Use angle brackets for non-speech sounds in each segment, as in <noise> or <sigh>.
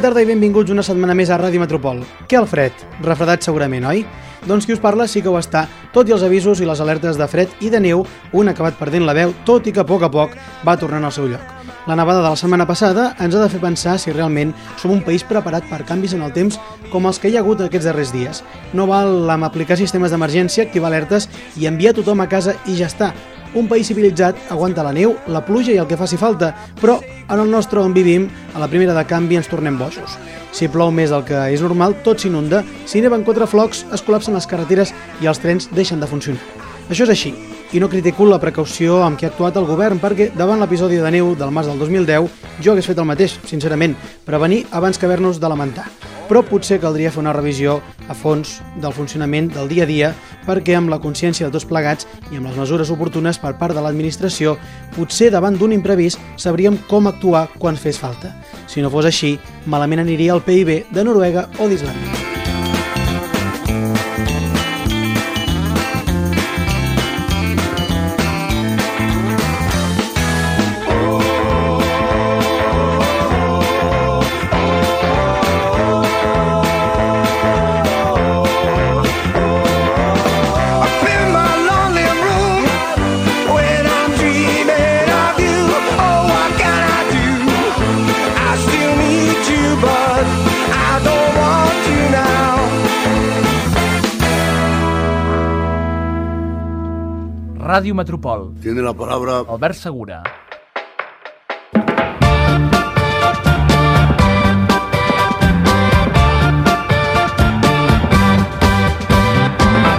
Tarda i benvinguts una setmana més a Ràdio Metropol. Què el fred? Refredat segurament, oi? Doncs qui us parla sí que ho està, tot i els avisos i les alertes de fred i de neu, un ha acabat perdent la veu, tot i que a poc a poc va tornant al seu lloc. La nevada de la setmana passada ens ha de fer pensar si realment som un país preparat per canvis en el temps com els que hi ha hagut aquests darrers dies. No val amb aplicar sistemes d'emergència, activar alertes i enviar tothom a casa i ja està. Un país civilitzat aguanta la neu, la pluja i el que faci falta, però en el nostre on vivim, a la primera de canvi ens tornem bojos. Si plou més del que és normal, tot s'inunda. Si neven quatre flocs, es col·lapsen les carreteres i els trens deixen de funcionar. Això és així, i no critico la precaució amb què ha actuat el govern, perquè davant l'episodi de neu del març del 2010 jo hagués fet el mateix, sincerament, prevenir abans que haver-nos de lamentar. Però potser caldria fer una revisió a fons del funcionament del dia a dia perquè amb la consciència de tots plegats i amb les mesures oportunes per part de l'administració, potser davant d'un imprevist sabríem com actuar quan fes falta. Si no fos així, malament aniria el PIB de Noruega o d'Islàndia. Ràdio Metropol, Tiene la palabra Albert Segura.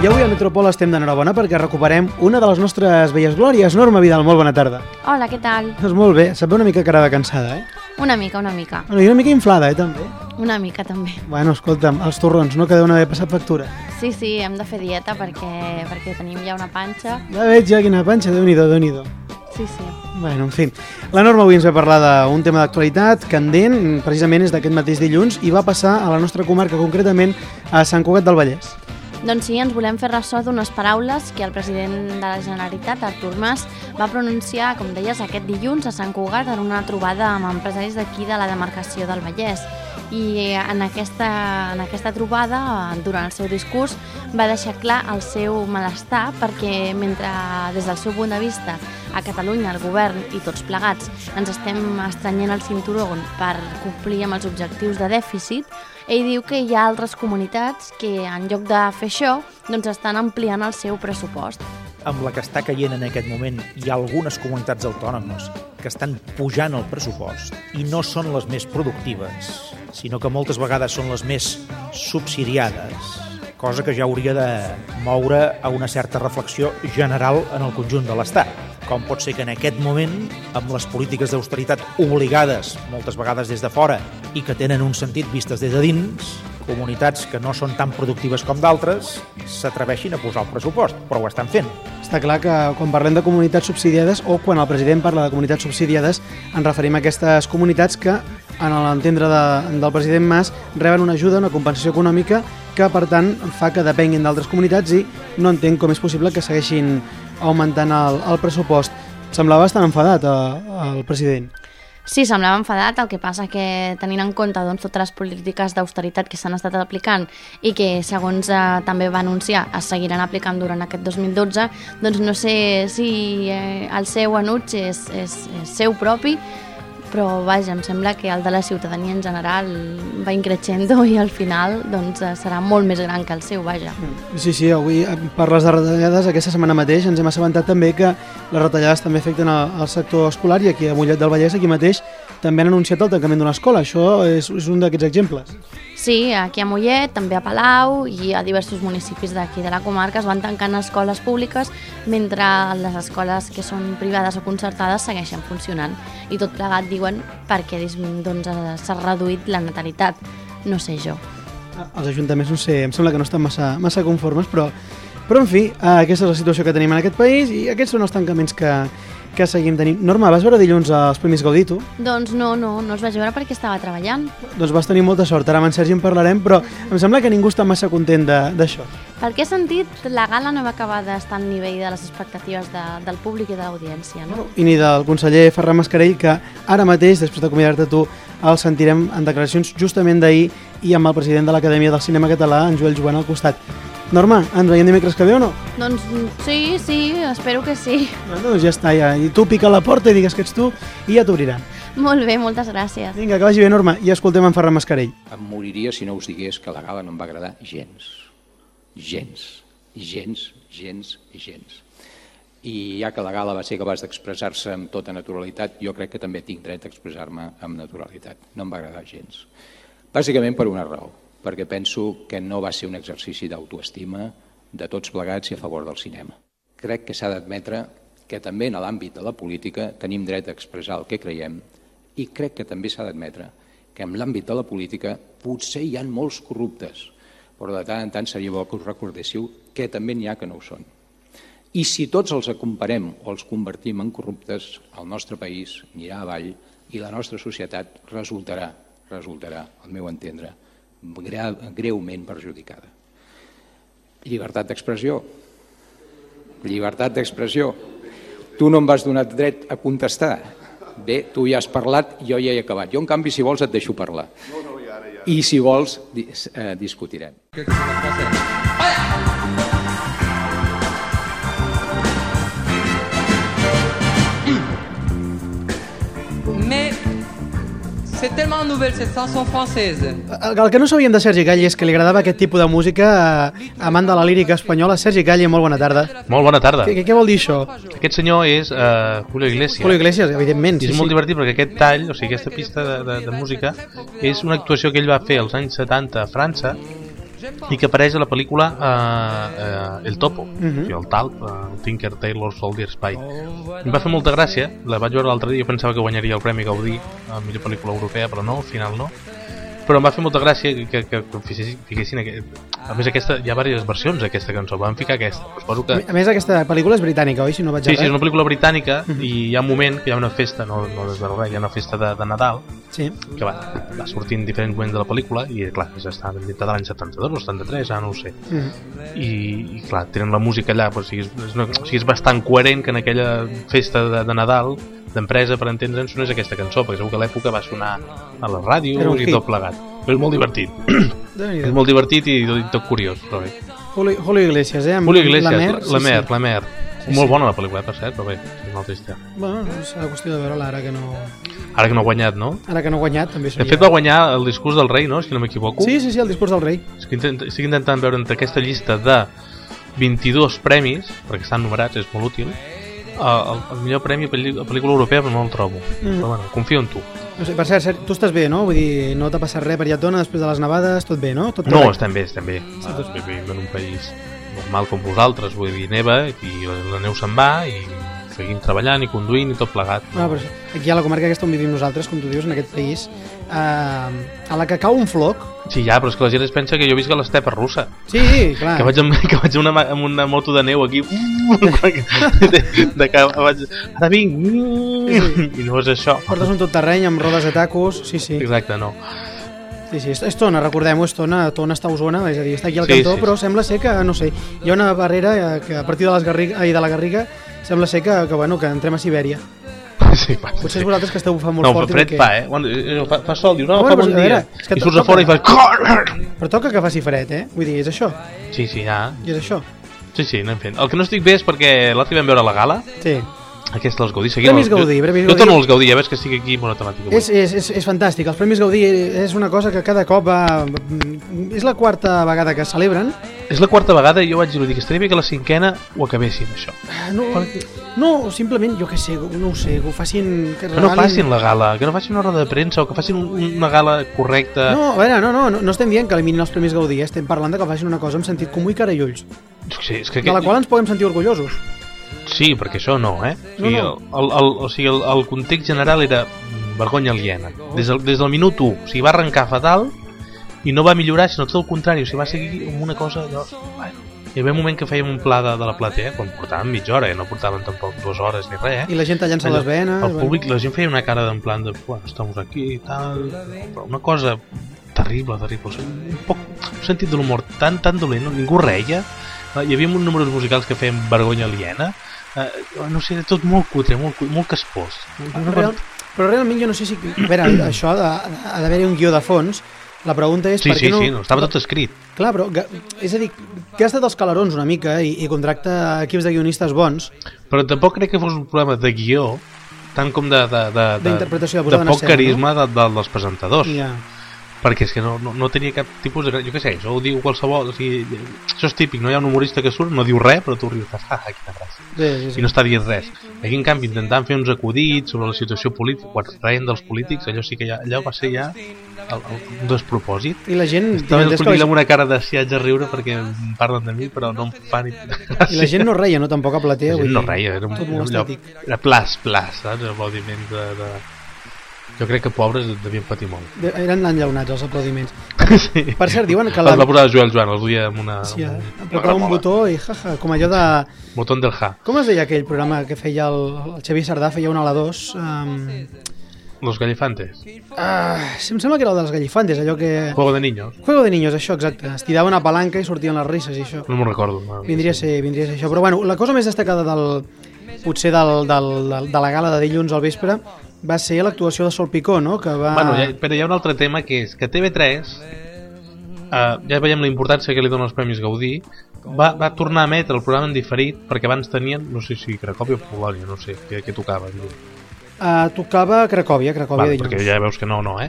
I avui a Metropol estem d'enhorabona perquè recuperem una de les nostres velles glòries. Norma Vidal, molt bona tarda. Hola, què tal? Doncs molt bé, se't veu una mica cara de cansada, eh? Una mica, una mica. Bueno, I una mica inflada, eh, també. Una mica, també. Bueno, escolta'm, els torrons, no? Que deuen haver passat factura. Sí, sí, hem de fer dieta perquè, perquè tenim ja una panxa. Ja veig ja quina panxa, déu nhi déu Sí, sí. Bueno, en fi. La Norma avui ens va parlar d'un tema d'actualitat candent, precisament és d'aquest mateix dilluns, i va passar a la nostra comarca, concretament a Sant Cugat del Vallès. Doncs sí, ens volem fer ressò d'unes paraules que el president de la Generalitat, Artur Mas, va pronunciar, com deies, aquest dilluns a Sant Cugat en una trobada amb empresaris d'aquí de la demarcació del Vallès. I en aquesta, en aquesta trobada, durant el seu discurs, va deixar clar el seu malestar perquè mentre des del seu punt de vista a Catalunya, el govern i tots plegats ens estem estrenyent el cinturó per complir amb els objectius de dèficit, ell diu que hi ha altres comunitats que en lloc de fer això doncs estan ampliant el seu pressupost. amb la que està caient en aquest moment, hi ha algunes comunitats autònomes que estan pujant el pressupost i no són les més productives, sinó que moltes vegades són les més subsidiades, cosa que ja hauria de moure a una certa reflexió general en el conjunt de l'Estat. Com pot ser que en aquest moment, amb les polítiques d'austeritat obligades, moltes vegades des de fora, i que tenen un sentit vistes des de dins, comunitats que no són tan productives com d'altres s'atreveixin a posar el pressupost, però ho estan fent. Està clar que quan parlem de comunitats subsidiades o quan el president parla de comunitats subsidiades ens referim a aquestes comunitats que, en l'entendre de, del president Mas, reben una ajuda, una compensació econòmica que, per tant, fa que depenguin d'altres comunitats i no entenc com és possible que segueixin augmentant el, el pressupost. Semblava bastant enfadat eh, el president. Sí, semblava enfadat, el que passa que tenint en compte doncs, totes les polítiques d'austeritat que s'han estat aplicant i que, segons eh, també va anunciar, es seguiran aplicant durant aquest 2012, doncs no sé si eh, el seu enuig és, és, és seu propi, però vaja, em sembla que el de la ciutadania en general va increixendo <laughs> i al final doncs, eh, serà molt més gran que el seu, vaja. Sí, sí, avui eh, parles de retallades, aquesta setmana mateix ens hem assabentat també que les retallades també afecten el sector escolar i aquí a Mollet del Vallès, aquí mateix, també han anunciat el tancament d'una escola. Això és, és un d'aquests exemples. Sí, aquí a Mollet, també a Palau i a diversos municipis d'aquí de la comarca es van tancant escoles públiques mentre les escoles que són privades o concertades segueixen funcionant. I tot plegat diuen perquè doncs, s'ha reduït la natalitat. No sé jo. Els ajuntaments, no sé, em sembla que no estan massa, massa conformes, però, Però, en fi, aquesta és la situació que tenim en aquest país i aquests són els tancaments que, que seguim tenint. Norma, vas veure dilluns els Premis Gaudí, tu? Doncs no, no, no els vaig veure perquè estava treballant. Doncs vas tenir molta sort, ara amb en Sergi en parlarem, però em sembla que ningú està massa content de- d'això. Pel que he sentit, la gala no va acabar d'estar al nivell de les expectatives de, del públic i de l'audiència, no? I ni del conseller Ferran Mascarell, que ara mateix, després d'acomiadar-te tu, el sentirem en declaracions justament d'ahir i amb el president de l'Acadèmia del Cinema Català, en Joel Joan, al costat. Norma, ens veiem dimecres que ve o no? Doncs mm, sí, sí, espero que sí. Bueno, doncs ja està, ja. I tu pica la porta i digues que ets tu i ja t'obriran. Molt bé, moltes gràcies. Vinga, que vagi bé, Norma, i escoltem en Ferran Mascarell. Em moriria si no us digués que la gala no em va agradar gens. Gens. Gens, gens, gens. I ja que la gala va ser capaç d'expressar-se amb tota naturalitat, jo crec que també tinc dret a expressar-me amb naturalitat. No em va agradar gens. Bàsicament per una raó, perquè penso que no va ser un exercici d'autoestima de tots plegats i a favor del cinema. Crec que s'ha d'admetre que també en l'àmbit de la política tenim dret a expressar el que creiem i crec que també s'ha d'admetre que en l'àmbit de la política potser hi ha molts corruptes, però de tant en tant seria bo que us recordéssiu que també n'hi ha que no ho són. I si tots els comparem o els convertim en corruptes, el nostre país anirà avall i la nostra societat resultarà, resultarà, al meu entendre, greument perjudicada. Llibertat d'expressió. Llibertat d'expressió. Tu no em vas donar dret a contestar. Bé, tu ja has parlat, jo ja he acabat. Jo, en canvi, si vols, et deixo parlar. I si vols, di- eh, discutirem. Mais c'est tellement nouvelle cette chanson française. El, el que no sabíem de Sergi Calle és que li agradava aquest tipus de música a, amant de la lírica espanyola. Sergi Calle, molt bona tarda. Molt bona tarda. Què, què, vol dir això? Aquest senyor és uh, Julio Iglesias. Julio Iglesias, evidentment. I és molt divertit perquè aquest tall, o sigui, aquesta pista de, de, de música, és una actuació que ell va fer als anys 70 a França i que apareix a la pel·lícula uh, uh, El Topo, uh Mhm. o sigui, el Talp, uh, Tinker Tailor Soldier Spy. Em va fer molta gràcia, la vaig veure l'altre dia, pensava que guanyaria el Premi Gaudí a la millor pel·lícula europea, però no, al final no. Però em va fer molta gràcia que, que, que, que fiquessin, fiquessin aquest... A més, aquesta, hi ha diverses versions d'aquesta cançó, van ficar aquesta. Suposo que... A més, aquesta pel·lícula és britànica, oi? Si no vaig Sí, sí, és una pel·lícula britànica i hi ha un moment que hi ha una festa, no, no des de res, hi ha una festa de, de Nadal Sí. que va, va sortint diferents moments de la pel·lícula i clar, ja està ambientada l'any 72 o 73, ara no ho sé Mhm. I, i clar, tenen la música allà però, o, sigui, és, és una, o sigui, és bastant coherent que en aquella festa de, de Nadal d'empresa, per entendre'ns, sonés aquesta cançó perquè segur que a l'època va sonar a la ràdio Era un i tot plegat però és molt divertit, <clears throat> és molt divertit i tot, curiós però bé. Julio, Julio Iglesias, eh? Amb Julio Iglesias, la la, Mer, la, Mer, la Mer Sí, molt sí. bona la pel·lícula, per cert, però bé, és una altra història. Bueno, serà qüestió de veure-la ara que no... Ara que no ha guanyat, no? Ara que no ha guanyat, també De seria... fet va guanyar el discurs del rei, no? Si no m'equivoco. Sí, sí, sí, el discurs del rei. És que intent, estic intentant veure entre aquesta llista de 22 premis, perquè estan numerats, és molt útil, el, el millor premi a pel·lícula europea però no el trobo. Mm. Però bueno, confio en tu. No sé, per cert, Sergi, tu estàs bé, no? Vull dir, no t'ha passat res per allà a Tona després de les nevades, tot bé, no? Tot No, estem bé, estem bé. Ah, vivim en un país normal com vosaltres, vull dir, neva i la, la neu se'n va i seguim treballant i conduint i tot plegat. Ah, però aquí a la comarca aquesta on vivim nosaltres, com tu dius, en aquest país, eh, a la que cau un floc... Sí, ja, però és que la gent es pensa que jo visc a l'estepa russa. Sí, clar. Que vaig amb, <laughs> que vaig amb, una, amb una moto de neu aquí <laughs> de, de que vaig, ara vinc Sí, i no és això Portes un tot terreny amb rodes de tacos, sí, sí. exacte, no Sí, sí, és, és Tona, recordem-ho, és Tona, Tona està a Osona, és a dir, està aquí al Sí, cantó, sí, però sembla ser que, no sé, hi ha una barrera eh, que a partir de, les Garriga, ai, de la Garriga sembla ser que, que, bueno, que entrem a Sibèria. Sí, va, Potser sí. vosaltres que esteu bufant molt no, fort. i fred que... fa, eh? Bueno, eh, fa, fa sol, dius, no, Ah, fa bueno, bon dia. veure, és que I surts a fora i fas... Però toca que faci fred, eh? Vull dir, és això, Sí, sí, ja. i és això. Sí, sí, anem fent. El que no estic bé és perquè l'altre vam veure la gala, Sí. Aquesta dels Gaudí. Seguim Premis el- Gaudí, jo, Premis Jo Gaudí. torno als Gaudí, ja veus que estic aquí monotemàtic avui. És, és, és, és fantàstic, els Premis Gaudí és una cosa que cada cop va... És la quarta vegada que celebren. És la quarta vegada i jo vaig dir que estaria bé que la cinquena ho acabéssim, això. No, no simplement, jo què sé, no ho sé, que ho facin... Que, Que no regalin- facin la gala, que no facin una roda de premsa o que facin un, una gala correcta. No, a veure, no, no, no, no estem dient que eliminin els Premis Gaudí, eh? estem parlant de que facin una cosa amb sentit comú i cara i ulls, Sí, és que de la qual ens podem sentir orgullosos. Sí, perquè això no, eh? O No, sigui, no. El, el, o sigui, el, el context general era vergonya aliena. Des del, des del minut 1, o sigui, va arrencar fatal i no va millorar, sinó tot el contrari, o sigui, va seguir amb una cosa... Allò, bueno, hi havia un moment que fèiem un pla de, de la platea, quan portàvem mitja hora, eh? no portaven tampoc dues hores ni res, eh? I la gent tallant-se les venes... El públic, la gent feia una cara d'en plan de, bueno, estamos aquí i tal, però una cosa terrible, terrible, un poc un sentit de l'humor tan, tan dolent, no? ningú reia, Eh, hi havia uns números musicals que feien vergonya aliena, eh, no sé, tot molt cutre, molt, molt caspós. Una Real, però realment jo no sé si... A veure, <clears throat> això ha de- ha d'haver-hi un guió de fons. La pregunta és Sí, per sí, què no... sí, no, estava tot escrit. Clar, però, és a dir, gasta dels calarons una mica i, i contracta equips de guionistes bons. Però tampoc crec que fos un problema de guió, tant com de, de, de, de, de de, poc escena, carisma de, de, dels presentadors. Ja. Perquè és que no, no, no tenia cap tipus de... Jo què sé, això ho diu qualsevol... O sigui, això és típic, no hi ha un humorista que surt, no diu res, però tu rius, ah, ah, quina gràcia. Sí, sí, sí. I no està dient res. Aquí, en canvi, intentant fer uns acudits sobre la situació política, quan reien dels polítics, allò sí que ja, allò va ser ja el, el, un despropòsit. I la gent... Estava escollit la, amb una cara de siatge a riure perquè em parlen de mi, però no em fa ni... I la gent no reia, no? Tampoc a platea. La gent no reia, era un, un lloc... Era plas, plas, saps? Aplaudiments de, de... Jo crec que pobres devien patir molt. De- Eren enllaunats els aplaudiments. <laughs> sí. Per cert, diuen que La... Els va posar Joel Joan, els duia amb una... Sí, amb eh? una apretava un botó i jaja, com allò de... Botón del ja. Com es deia aquell programa que feia el, el Xavier Sardà, feia una a la 2? Um... Los Gallifantes. Ah, sí, em sembla que era el dels gallifantes, allò que... Juego de niños. Juego de niños, això, exacte. Es tirava una palanca i sortien les risses i això. No me'n recordo. No. Vindria a ser, vindria a ser això. Però bueno, la cosa més destacada del, potser del, del, del, de la gala de dilluns al vespre va ser l'actuació de Sol Picó, no? Que va... Bueno, ja, però hi ha un altre tema que és que TV3 eh, ja veiem la importància que li donen els Premis Gaudí va, va tornar a emetre el programa en diferit perquè abans tenien, no sé si Cracòvia o Polònia, no sé què, què tocava. dilluns. Uh, tocava Cracòvia, Cracòvia Vale, perquè ja veus que no, no, eh?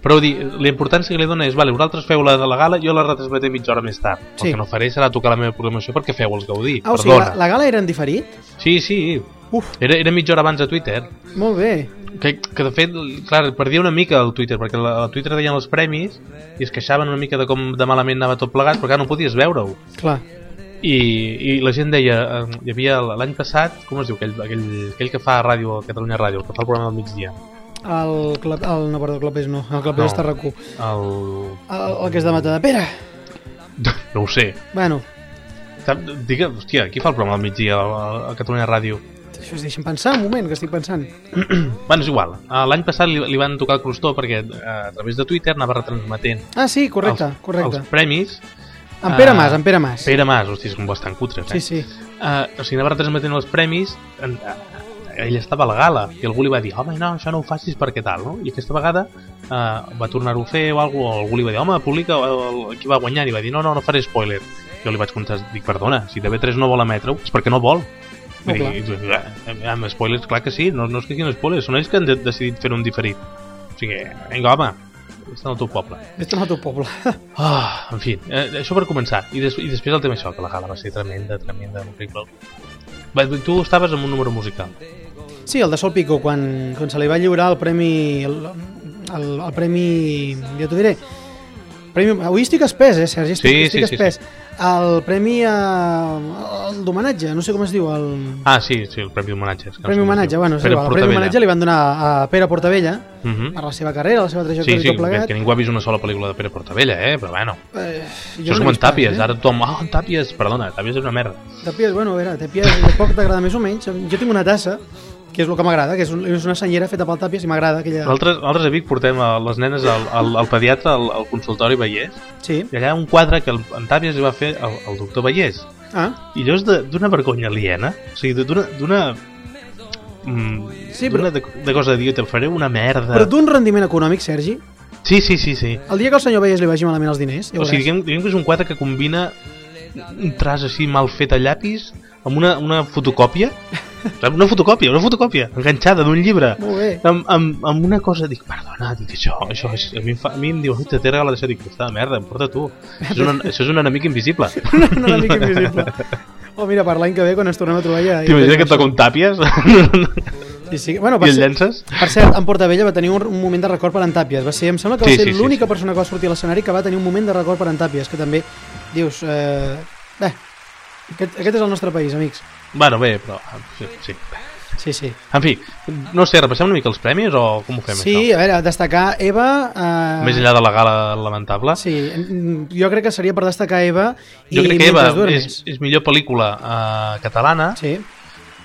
Però dir, la importància que li dona és, vale, vosaltres feu la de la gala, jo la retransmetré mitja hora més tard. Sí. El que no faré serà tocar la meva programació perquè feu els Gaudí. Ah, o sigui, Perdona. la, la gala era en diferit? Sí, sí. Uf. Era, era mitja hora abans a Twitter. Molt bé. Que, que de fet, clar, perdia una mica el Twitter, perquè la, a Twitter deien els premis i es queixaven una mica de com de malament anava tot plegat, però clar, no podies veure-ho. Clar. I, I la gent deia, eh, hi havia l'any passat, com es diu, aquell, aquell, aquell que fa ràdio, a Catalunya Ràdio, el que fa el programa del migdia. El, club, el, no, perdó, el Club és no, el Club No. és Tarracú. El... El, el que és de Matadepera. <laughs> No ho sé. Bueno, digue, hòstia, qui fa el programa del migdia a, a Catalunya Ràdio? Això es deixa'm pensar un moment, que estic pensant. <clears throat> Bueno, és igual. Eh, L'any passat li, li van tocar el crostó perquè eh, a través de Twitter anava retransmetent Ah, sí, correcte, els, correcte. els premis. En Pere eh, Mas, en Pere Mas. Pere Mas, hosti, és com bastant cutres, eh? Sí, sí. Uh, o sigui, anava retransmetent els premis en, uh, ell estava a la gala i algú li va dir, home, no, això no ho facis perquè tal, no? I aquesta vegada uh, va tornar-ho a fer o, algú, o algú li va dir, home, publica el, qui va guanyar i va dir, no, no, no faré spoiler jo li vaig contestar, dic, perdona, si TV3 no vol emetre-ho, és perquè no vol Clar. eh, amb spoilers, clar que sí, no, no és que siguin spoilers, són ells que han de, decidit fer un diferit. O sigui, vinga, home, està en el teu poble. Vés-te'n al teu poble. <laughs> Ah, en fi, eh, això per començar. I, des, I després el tema això, que la gala va ser tremenda, tremenda, increïble. Va, tu estaves amb un número musical. Sí, el de Sol Pico, quan, quan se li va lliurar el premi... El, el, el premi... Ja t'ho diré. Premi, avui estic espès, eh, Sergi? Estic, Sí, estic sí, sí, espès. El premi a... el d'homenatge, no sé com es diu, el... Ah, sí, sí, el Premi d'Homenatge. no Premi sé com es homenatge, diu. bueno, sí, el premi Portabella. homenatge li van donar a Pere Portabella Mhm. per la seva carrera, la seva Sí, trajectòria sí, i tot plegat. que ningú ha vist una sola pel·lícula de Pere Portabella, eh? Però bueno, Eh, això és no com en pas, Tàpies, eh? ara tothom, ah, en Tàpies, perdona, Tàpies és una merda. Tàpies, bueno, a veure, Tàpies de poc t'agrada més o menys. Jo tinc una tassa, que és el que m'agrada, que és, un, és una senyera feta pel Tàpies i m'agrada aquella... Nosaltres, nosaltres a Vic portem a les nenes al, al, al pediatre al, al consultori Vallès. Sí. i allà un quadre que el, en Tàpies li va fer el, el doctor Vallès. Ah, i allò és de- d'una vergonya aliena o sigui, d'una mm, Sí, però- de, de cosa de dir, te faré una merda però d'un rendiment econòmic, Sergi, sí, sí, sí, sí. El dia que el senyor Vallès li vagi malament els diners, ja o sigui, diguem, diguem que és un quadre que combina un traç així mal fet a llapis amb una, una fotocòpia una fotocòpia, una fotocòpia enganxada d'un llibre Molt bé. amb, amb, amb una cosa, dic, perdona, dic, això, això és, a, mi em fa, a mi em diu, te t'he regalat això, dic, està de merda, em porta tu. Això és, un, això és un enemic invisible. <laughs> una mica invisible. Oh, mira, per l'any que ve, quan ens tornem a trobar ja... T'imagines que et toca un tàpies <laughs> Sí, sí. Bueno, i el llences? per cert, en Portavella va tenir un, un moment de record per en Tàpies. Va ser, em sembla que va Sí, ser sí, sí, l'única sí. persona que va sortir a l'escenari que va tenir un moment de record per en Tàpies, que també dius... Eh, bé, aquest, aquest és el nostre país, amics. Bueno, bé, però... Sí, sí. Sí, sí. En fi, no sé, repassem una mica els premis o com ho fem Sí, això? a veure, destacar Eva... Eh, Més enllà de la gala lamentable. Sí, jo crec que seria per destacar Eva i jo crec que Eva és, és millor pel·lícula uh, catalana, Sí.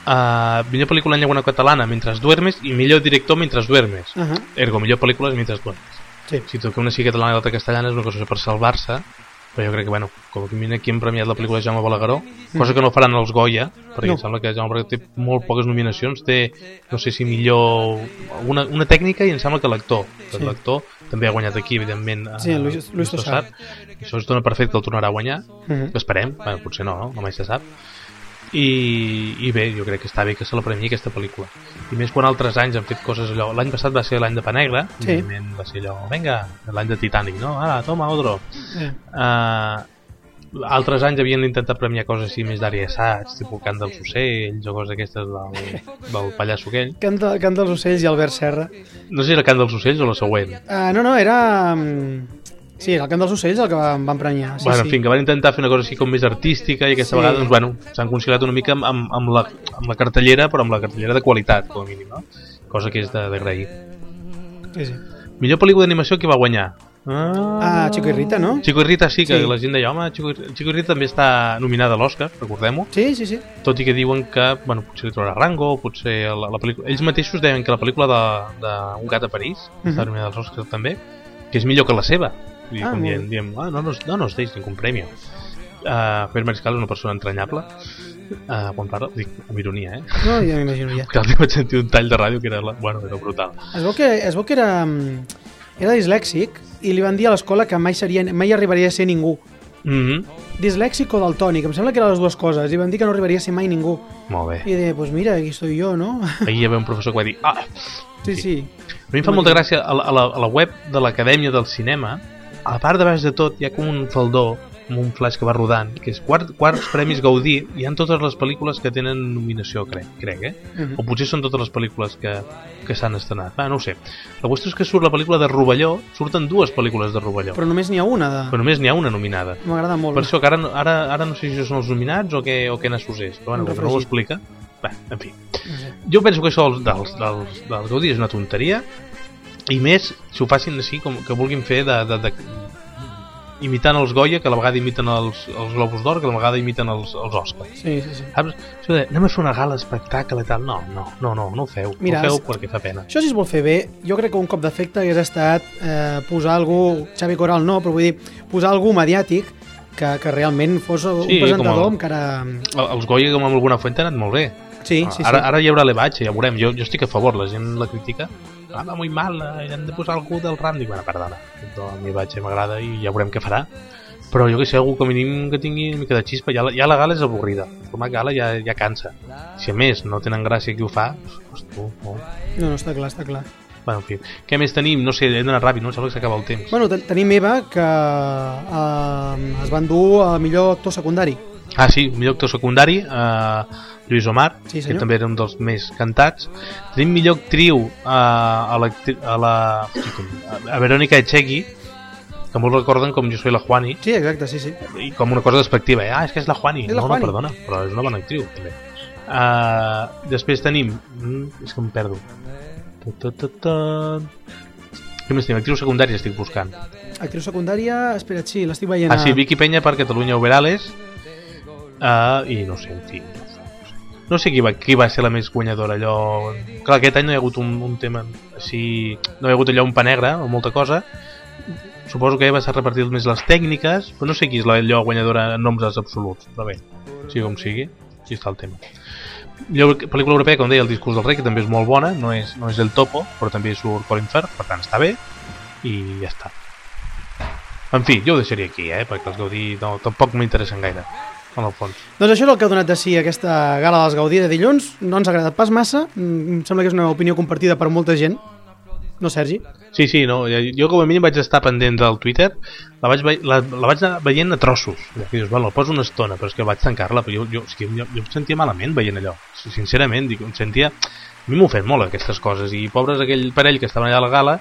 uh, millor pel·lícula en llengua catalana mentre duermes i millor director mentre duermes. Uh -huh. Ergo, millor pel·lícules mentre duermes. Sí. Si que una sigui catalana i l'altra castellana és una cosa per salvar-se, però jo crec que, bueno, com que mira aquí hem premiat la pel·lícula de Jaume Balagueró, cosa que no faran els Goya, perquè No. em sembla que Jaume Balagueró té molt poques nominacions, té, no sé si millor una, una tècnica i em sembla que l'actor, Sí. l'actor també ha guanyat aquí, evidentment, a- Sí, Luis- Luis Tosar. i això es dona per fet que el tornarà a guanyar, Mhm. esperem, bueno, potser no, no, no mai se sap, i, i bé, jo crec que està bé que se la premii aquesta pel·lícula i més quan altres anys han fet coses allò l'any passat va ser l'any de Panegra Sí. va ser allò, vinga, l'any de Titanic no? ara, toma, otro Eh. uh, altres anys havien intentat premiar coses així més d'àrea assaig tipus Cant dels ocells o coses d'aquestes del, del pallasso aquell Canta, canta els ocells i Albert Serra. no sé si era Cant dels ocells o la següent Uh, no, no, era... mm, Sí, era el cant dels ocells el que van, van premiar. Sí, bueno, sí. en fi, que van intentar fer una cosa així com més artística i aquesta Sí. vegada, doncs, bueno, s'han conciliat una mica amb, amb, amb, la, amb la cartellera, però amb la cartellera de qualitat, com a mínim, no? Cosa que és de- d'agrair. sí, sí. Millor pel·lícula d'animació que va guanyar? Ah, Ah, Chico i Rita, no? Chico i Rita sí, que Sí. la gent deia, home, Chico, Chico i Rita també està nominada a l'Oscar, recordem-ho, Sí, sí, sí. tot i que diuen que, bueno, potser li trobarà rango, potser la, la pel·lícula... Ells mateixos deien que la pel·lícula de, de Un gat a París, Mhm. està nominada als Oscars també, que és millor que la seva. I Ah, diem, diem ah, no, no, no nos deis ningún premio. Uh, Javier Mariscal és una persona entranyable, uh, quan parla, dic amb ironia, eh? No, ja m'imagino ja. Que vaig sentir un tall de ràdio que era, la- bueno, era brutal. Es veu que, es veu que era, mm, era dislèxic i li van dir a l'escola que mai, seria, mai arribaria a ser ningú. Mm Dislèxic o daltònic, em sembla que eren les dues coses. I van dir que no arribaria a ser mai ningú. Molt bé. I de, pues mira, aquí estoy yo, no? <laughs> Ahir hi havia un professor que va dir, ah, Sí, sí. A mi em fa molta gràcia, a la, a la, a la web de l'Acadèmia del Cinema, a la part de baix de tot hi ha com un faldó, amb un flash que va rodant, que és quart, quarts premis Gaudí, hi han totes les pel·lícules que tenen nominació, crec, crec eh? Mhm. O potser són totes les pel·lícules que, que s'han estrenat. Va, no ho sé. La qüestió és que surt la pel·lícula de Rovelló, surten dues pel·lícules de Rovelló, però, només n'hi ha una de... però només n'hi ha una nominada. M'agrada molt. Per això que ara, ara, ara no sé si són els nominats o què, o què n'assocés, però bueno, no ho explica. Bé, en fi. Jo penso que això dels, dels, dels, dels Gaudí és una tonteria i més si ho facin així com que vulguin fer de, de, de imitant els Goya que a la vegada imiten els, els Globus d'Or que a la vegada imiten els, els Oscars. Sí, sí, sí. saps? Això de, anem a fer una gala espectacle i tal. No, no, no, no, no ho feu. Mira, no ho feu perquè fa pena. Això si es vol fer bé, jo crec que un cop d'efecte hagués estat eh, posar algú, Xavi Coral no, però vull dir, posar algú mediàtic que, que realment fos un Sí, presentador el- amb cara... El- els Goya com amb alguna fuente han anat molt bé. Sí, sí, sí. ara, ara hi haurà l'Ebatge, ja veurem. Jo, jo estic a favor, la gent la critica ah, va molt mal, eh, hem de posar algú del RAM dic, bueno, perdona, a mi Ebatge m'agrada i ja veurem què farà però jo que sé, algú com a mínim que tingui una mica de xispa, ja la, ja la gala és avorrida el format gala ja, ja cansa si a més no tenen gràcia qui ho fa doncs, tu, no. No, no, està clar, està clar. bueno, en fi, què més tenim? no sé, hem d'anar ràpid, no? Em sembla que s'acaba el temps Bueno, ten tenim Eva, que eh, es van dur a millor actor secundari. Ah sí, millor actor secundari eh, Lluís Omar, Sí, que també era un dels més cantats tenim millor actriu eh, a la, a la a Verónica Echegui que molts recorden com Jo soy la Juani Sí, exacte, sí, sí. i com una cosa despectiva, eh? ah, és que és la Juani És la no, Juani. no, perdona, però és una bona actriu també. Uh, després tenim mm, és que em perdo Ta, ta, ta, ta. què més tenim? Actriu secundària estic buscant Actriu secundària, espera't, sí, l'estic veient. ah sí, Vicky Peña per Catalunya Overales uh, i no sé, en fi no sé qui va, qui va ser la més guanyadora allò... clar, aquest any no hi ha hagut un, un tema així, no hi ha hagut allò un pa negre o molta cosa. Suposo que va s'ha repartit més les tècniques però no sé qui és la allò guanyadora en nombres absoluts però bé, sigui com sigui aquí està el tema. Millor pel·lícula europea, com deia, El discurs del rei, que també és molt bona, no és, no és el topo, però també surt Colin Firth, per tant està bé, i ja està. En fi, jo ho deixaria aquí, eh, perquè els Gaudí no, tampoc m'interessen gaire, en el fons. Doncs això és el que ha donat de si aquesta gala dels Gaudí de dilluns. No ens ha agradat pas massa. Mm, Em sembla que és una opinió compartida per molta gent. No, Sergi? Sí, sí, no, jo com a mínim vaig estar pendent del Twitter, la vaig, la, la vaig anar veient a trossos. I dius, bueno, la poso una estona, però és que vaig tancar-la, jo, jo, jo, jo em sentia malament veient allò. Sincerament, dic, em sentia... A mi m'ofèn molt aquestes coses, i pobres aquell parell que estaven allà a la gala,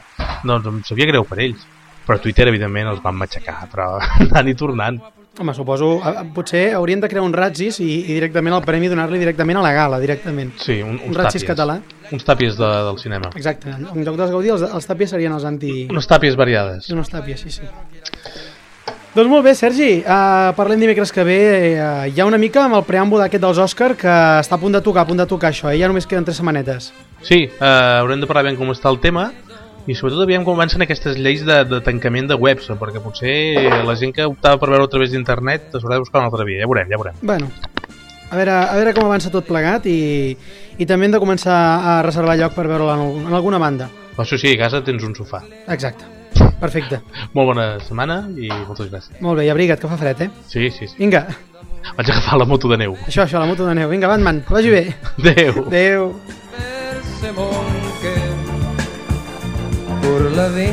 doncs em sabia greu per ells. Però Twitter, evidentment, els van matxacar, però <laughs> anant i tornant. Home, suposo, a- potser haurien de crear un Ratzis i, i directament el premi donar-li directament a la gala, directament. Sí, un, Un uns Ratzis tàpies. català. Uns tàpies de, del cinema. Exacte, en lloc dels Gaudí, els, els tàpies serien els anti... Unes tàpies variades. Unes tàpies, sí, sí. Doncs molt bé, Sergi, uh, parlem dimecres que ve. Uh, hi ha una mica amb el preàmbul aquest dels Òscar que està a punt de tocar, a punt de tocar això, eh? ja només queden tres setmanetes. Sí, eh, haurem de parlar ben com està el tema i sobretot aviam com avancen aquestes lleis de, de tancament de webs, perquè potser la gent que optava per veure a través d'internet s'haurà de buscar una altra via, ja veurem, ja veurem. Bueno, a veure, a veure com avança tot plegat i, i també hem de començar a reservar lloc per veure-la en, en alguna banda. Però això sí, a casa tens un sofà. Exacte, perfecte. <laughs> Molt bona setmana i moltes gràcies. Molt bé, i abriga't, que fa fred, eh? Sí, sí, sí. Vinga, Vaig agafar la moto de neu. això, això, la moto de neu. Vinga, Batman, que vagi bé. Adéu. Adéu. Cœur பொருளவே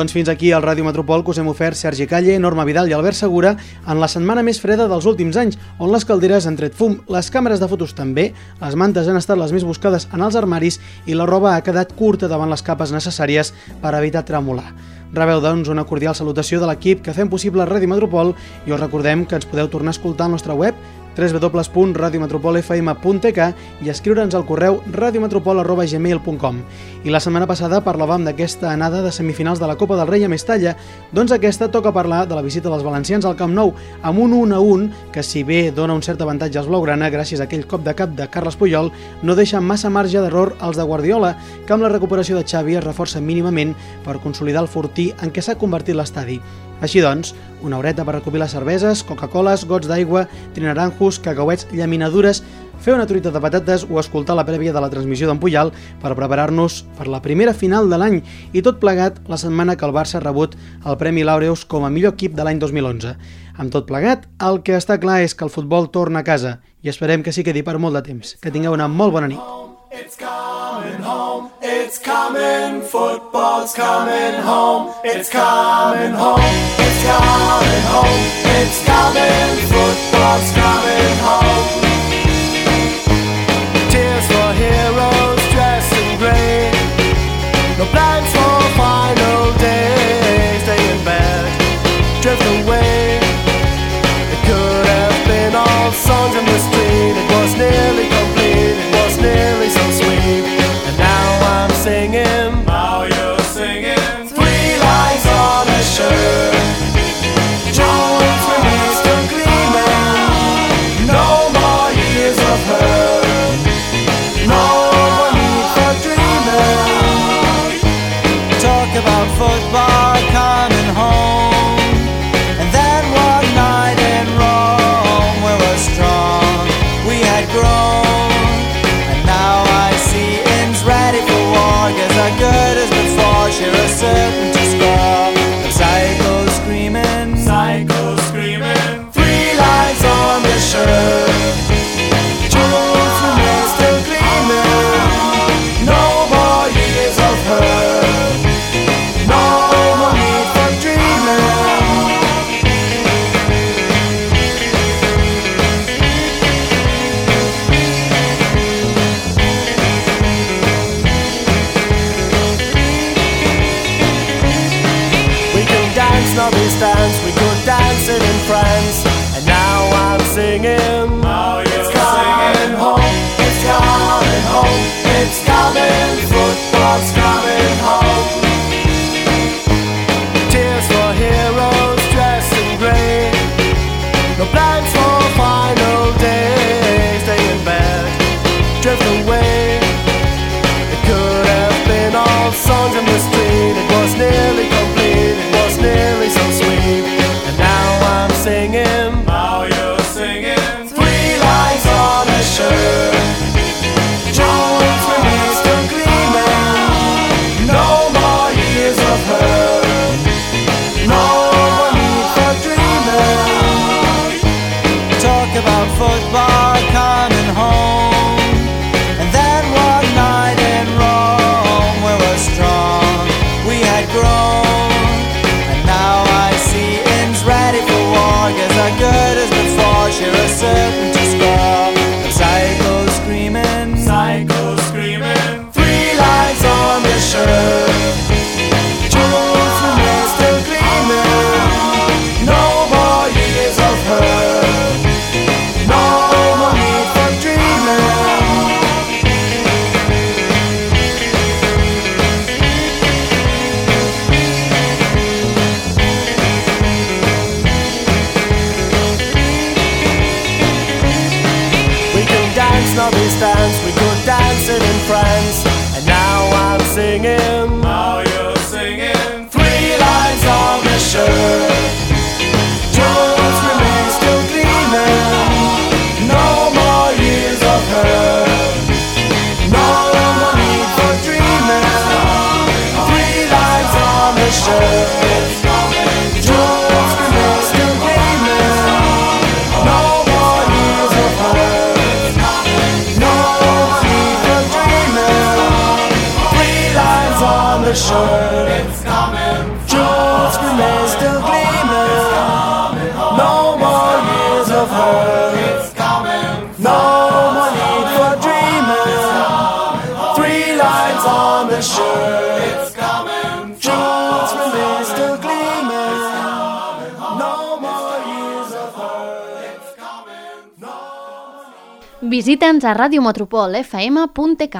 Doncs fins aquí al Ràdio Metropol que us hem ofert Sergi Calle, Norma Vidal i Albert Segura en la setmana més freda dels últims anys, on les calderes han tret fum, les càmeres de fotos també, les mantes han estat les més buscades en els armaris i la roba ha quedat curta davant les capes necessàries per evitar tremolar. Rebeu, doncs, una cordial salutació de l'equip que fem possible Ràdio Metropol i us recordem que ens podeu tornar a escoltar al nostre web www.radiometropolfm.tk i escriure'ns al correu radiometropol.gmail.com I la setmana passada parlàvem d'aquesta anada de semifinals de la Copa del Rei a Mestalla, doncs aquesta toca parlar de la visita dels valencians al Camp Nou amb un 1 a 1 que si bé dona un cert avantatge als blaugrana gràcies a aquell cop de cap de Carles Puyol, no deixa massa marge d'error als de Guardiola, que amb la recuperació de Xavi es reforça mínimament per consolidar el fortí en què s'ha convertit l'estadi. Així doncs, una horeta per recopilar cerveses, Coca-Coles, gots d'aigua, trinaranjos, cacauets, llaminadures, fer una truita de patates o escoltar la prèvia de la transmissió d'en Puyal per preparar-nos per la primera final de l'any i tot plegat la setmana que el Barça ha rebut el Premi Laureus com a millor equip de l'any 2011. Amb tot plegat, el que està clar és que el futbol torna a casa i esperem que s'hi quedi per molt de temps. Que tingueu una molt bona nit. It's coming home. It's coming. Football's coming home. It's coming home. It's coming home. It's coming. Football's coming home. Visita'ns a radiometropolfm.k.